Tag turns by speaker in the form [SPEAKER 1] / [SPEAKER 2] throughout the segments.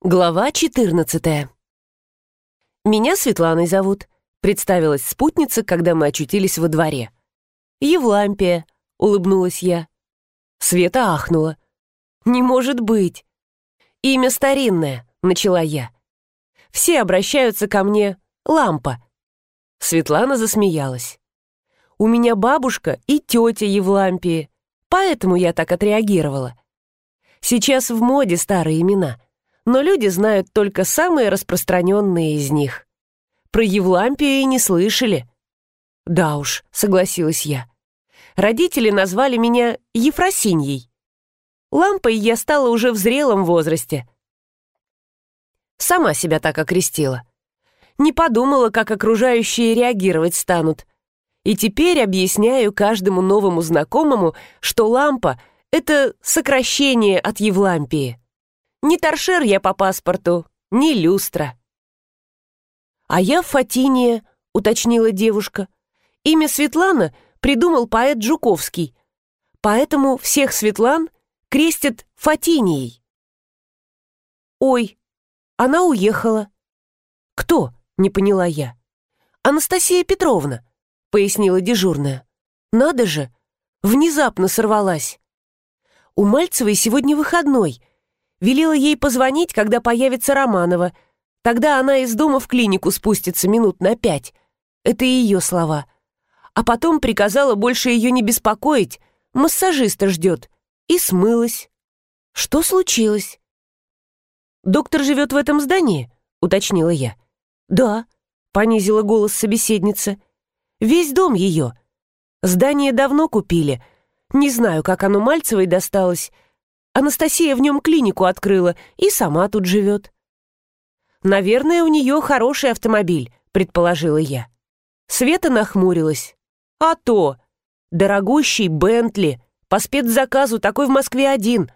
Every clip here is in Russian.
[SPEAKER 1] Глава 14. «Меня Светланой зовут», — представилась спутница, когда мы очутились во дворе. «Евлампия», — улыбнулась я. Света ахнула. «Не может быть!» «Имя старинное», — начала я. «Все обращаются ко мне Лампа». Светлана засмеялась. «У меня бабушка и тетя Евлампии, поэтому я так отреагировала. Сейчас в моде старые имена» но люди знают только самые распространенные из них. Про Евлампию и не слышали. Да уж, согласилась я. Родители назвали меня Ефросиньей. Лампой я стала уже в зрелом возрасте. Сама себя так окрестила. Не подумала, как окружающие реагировать станут. И теперь объясняю каждому новому знакомому, что лампа — это сокращение от Евлампии. Не торшер я по паспорту, не люстра. А я Фатиния, уточнила девушка. Имя Светлана придумал поэт Жуковский. Поэтому всех Светлан крестят Фатинией. Ой, она уехала. Кто? Не поняла я. Анастасия Петровна, пояснила дежурная. Надо же, внезапно сорвалась. У Мальцевой сегодня выходной, Велела ей позвонить, когда появится Романова. Тогда она из дома в клинику спустится минут на пять. Это ее слова. А потом приказала больше ее не беспокоить. Массажиста ждет. И смылась. Что случилось? «Доктор живет в этом здании?» — уточнила я. «Да», — понизила голос собеседница. «Весь дом ее. Здание давно купили. Не знаю, как оно Мальцевой досталось. Анастасия в нем клинику открыла и сама тут живет. «Наверное, у нее хороший автомобиль», — предположила я. Света нахмурилась. «А то! Дорогущий Бентли, по спецзаказу такой в Москве один.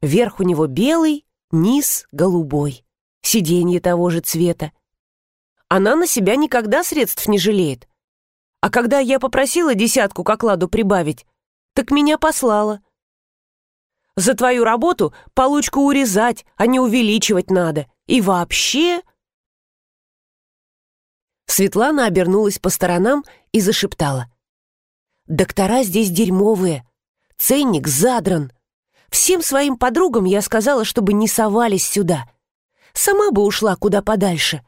[SPEAKER 1] Верх у него белый, низ голубой, сиденье того же цвета. Она на себя никогда средств не жалеет. А когда я попросила десятку к окладу прибавить, так меня послала. За твою работу получку урезать, а не увеличивать надо. И вообще...» Светлана обернулась по сторонам и зашептала. «Доктора здесь дерьмовые. Ценник задран. Всем своим подругам я сказала, чтобы не совались сюда. Сама бы ушла куда подальше.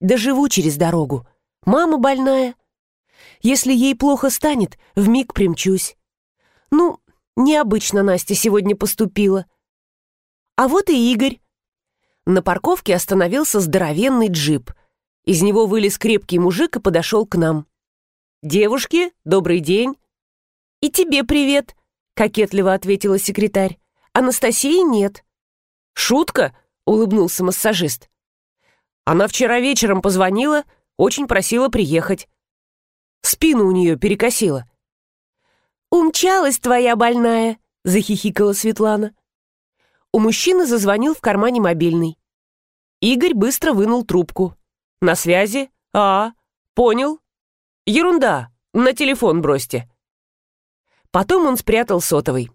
[SPEAKER 1] Доживу через дорогу. Мама больная. Если ей плохо станет, вмиг примчусь. Ну, Необычно Настя сегодня поступила. А вот и Игорь. На парковке остановился здоровенный джип. Из него вылез крепкий мужик и подошел к нам. «Девушки, добрый день!» «И тебе привет!» — кокетливо ответила секретарь. «Анастасии нет». «Шутка?» — улыбнулся массажист. «Она вчера вечером позвонила, очень просила приехать. Спину у нее перекосила. «Умчалась твоя больная!» — захихикала Светлана. У мужчины зазвонил в кармане мобильный. Игорь быстро вынул трубку. «На связи? А, понял. Ерунда, на телефон бросьте». Потом он спрятал сотовый.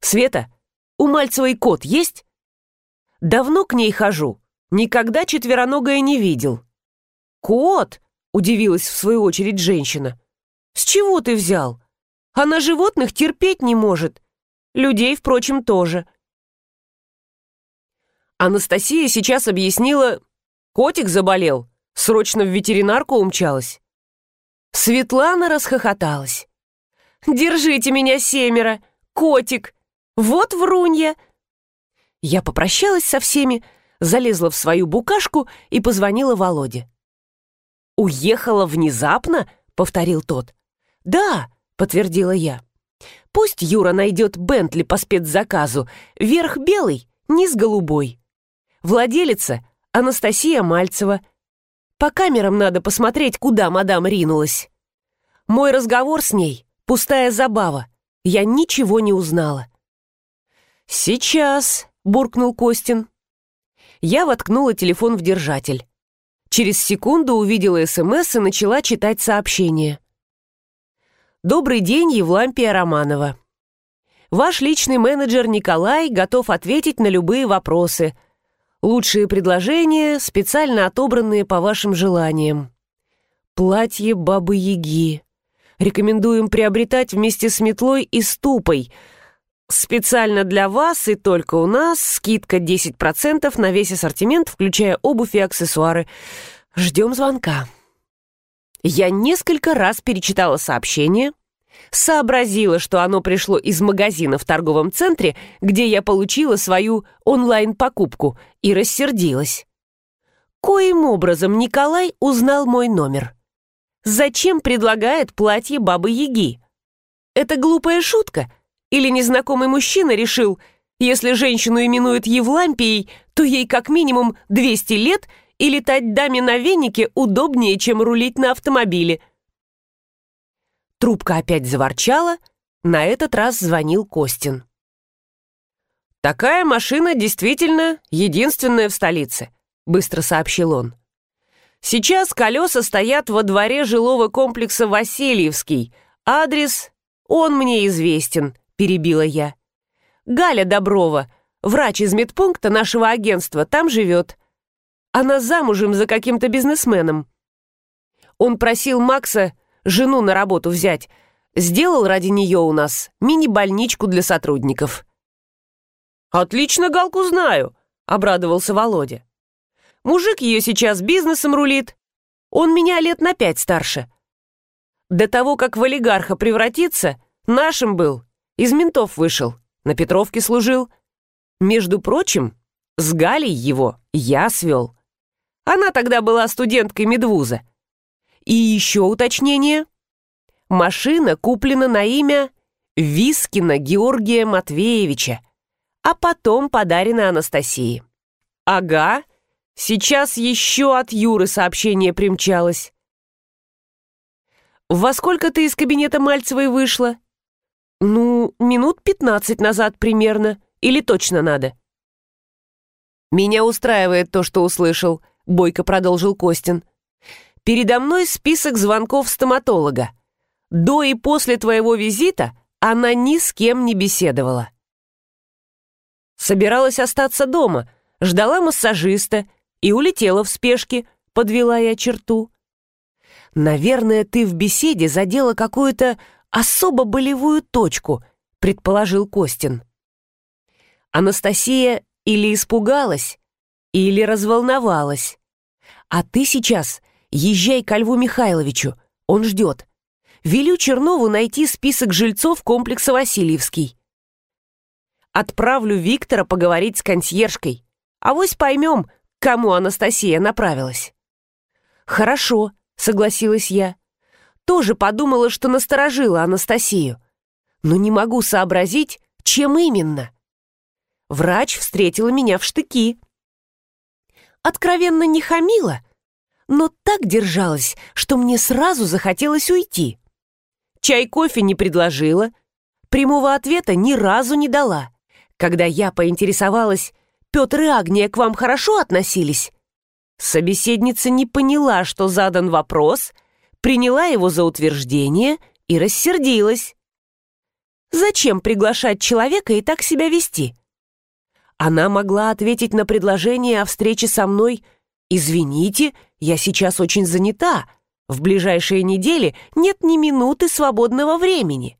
[SPEAKER 1] «Света, у Мальцевой кот есть?» «Давно к ней хожу. Никогда четвероногая не видел». «Кот?» — удивилась в свою очередь женщина. «С чего ты взял?» Она животных терпеть не может. Людей, впрочем, тоже. Анастасия сейчас объяснила, котик заболел, срочно в ветеринарку умчалась. Светлана расхохоталась. «Держите меня, семеро! Котик! Вот врунья!» Я попрощалась со всеми, залезла в свою букашку и позвонила Володе. «Уехала внезапно?» — повторил тот. «Да, — подтвердила я. «Пусть Юра найдет Бентли по спецзаказу. Верх белый, низ голубой. Владелица — Анастасия Мальцева. По камерам надо посмотреть, куда мадам ринулась. Мой разговор с ней — пустая забава. Я ничего не узнала». «Сейчас», — буркнул Костин. Я воткнула телефон в держатель. Через секунду увидела СМС и начала читать сообщение. Добрый день, Евлампия Романова. Ваш личный менеджер Николай готов ответить на любые вопросы. Лучшие предложения, специально отобранные по вашим желаниям. Платье Бабы-Яги. Рекомендуем приобретать вместе с метлой и ступой. Специально для вас и только у нас скидка 10% на весь ассортимент, включая обувь и аксессуары. Ждем звонка. Я несколько раз перечитала сообщение, сообразила, что оно пришло из магазина в торговом центре, где я получила свою онлайн-покупку, и рассердилась. Коим образом Николай узнал мой номер? Зачем предлагает платье Бабы-Яги? Это глупая шутка? Или незнакомый мужчина решил, если женщину именуют Евлампией, то ей как минимум 200 лет – и летать даме на венике удобнее, чем рулить на автомобиле. Трубка опять заворчала, на этот раз звонил Костин. «Такая машина действительно единственная в столице», — быстро сообщил он. «Сейчас колеса стоят во дворе жилого комплекса Васильевский. Адрес, он мне известен», — перебила я. «Галя Доброва, врач из медпункта нашего агентства, там живет. Она замужем за каким-то бизнесменом. Он просил Макса жену на работу взять. Сделал ради нее у нас мини-больничку для сотрудников. «Отлично Галку знаю», — обрадовался Володя. «Мужик ее сейчас бизнесом рулит. Он меня лет на пять старше. До того, как в олигарха превратиться, нашим был. Из ментов вышел, на Петровке служил. Между прочим, с Галей его я свел. Она тогда была студенткой медвуза. И еще уточнение. Машина куплена на имя Вискина Георгия Матвеевича, а потом подарена Анастасии. Ага, сейчас еще от Юры сообщение примчалось. «Во сколько ты из кабинета Мальцевой вышла?» «Ну, минут пятнадцать назад примерно. Или точно надо?» «Меня устраивает то, что услышал», — бойко продолжил Костин. «Передо мной список звонков стоматолога. До и после твоего визита она ни с кем не беседовала. Собиралась остаться дома, ждала массажиста и улетела в спешке, подвела я черту. Наверное, ты в беседе задела какую-то особо болевую точку, предположил Костин. Анастасия или испугалась, или разволновалась. А ты сейчас езжай ко Льву Михайловичу, он ждет. Велю Чернову найти список жильцов комплекса Васильевский. Отправлю Виктора поговорить с консьержкой. а Авось поймем, к кому Анастасия направилась. Хорошо, согласилась я. Тоже подумала, что насторожила Анастасию. Но не могу сообразить, чем именно. Врач встретила меня в штыки откровенно не хамила, но так держалась, что мне сразу захотелось уйти. Чай-кофе не предложила, прямого ответа ни разу не дала. Когда я поинтересовалась, Петр и Агния к вам хорошо относились? Собеседница не поняла, что задан вопрос, приняла его за утверждение и рассердилась. Зачем приглашать человека и так себя вести? Она могла ответить на предложение о встрече со мной «Извините, я сейчас очень занята. В ближайшие недели нет ни минуты свободного времени».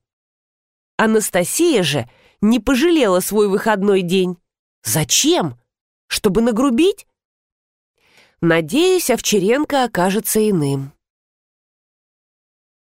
[SPEAKER 1] Анастасия же не пожалела свой выходной день. Зачем? Чтобы нагрубить? Надеюсь, Овчаренко окажется иным.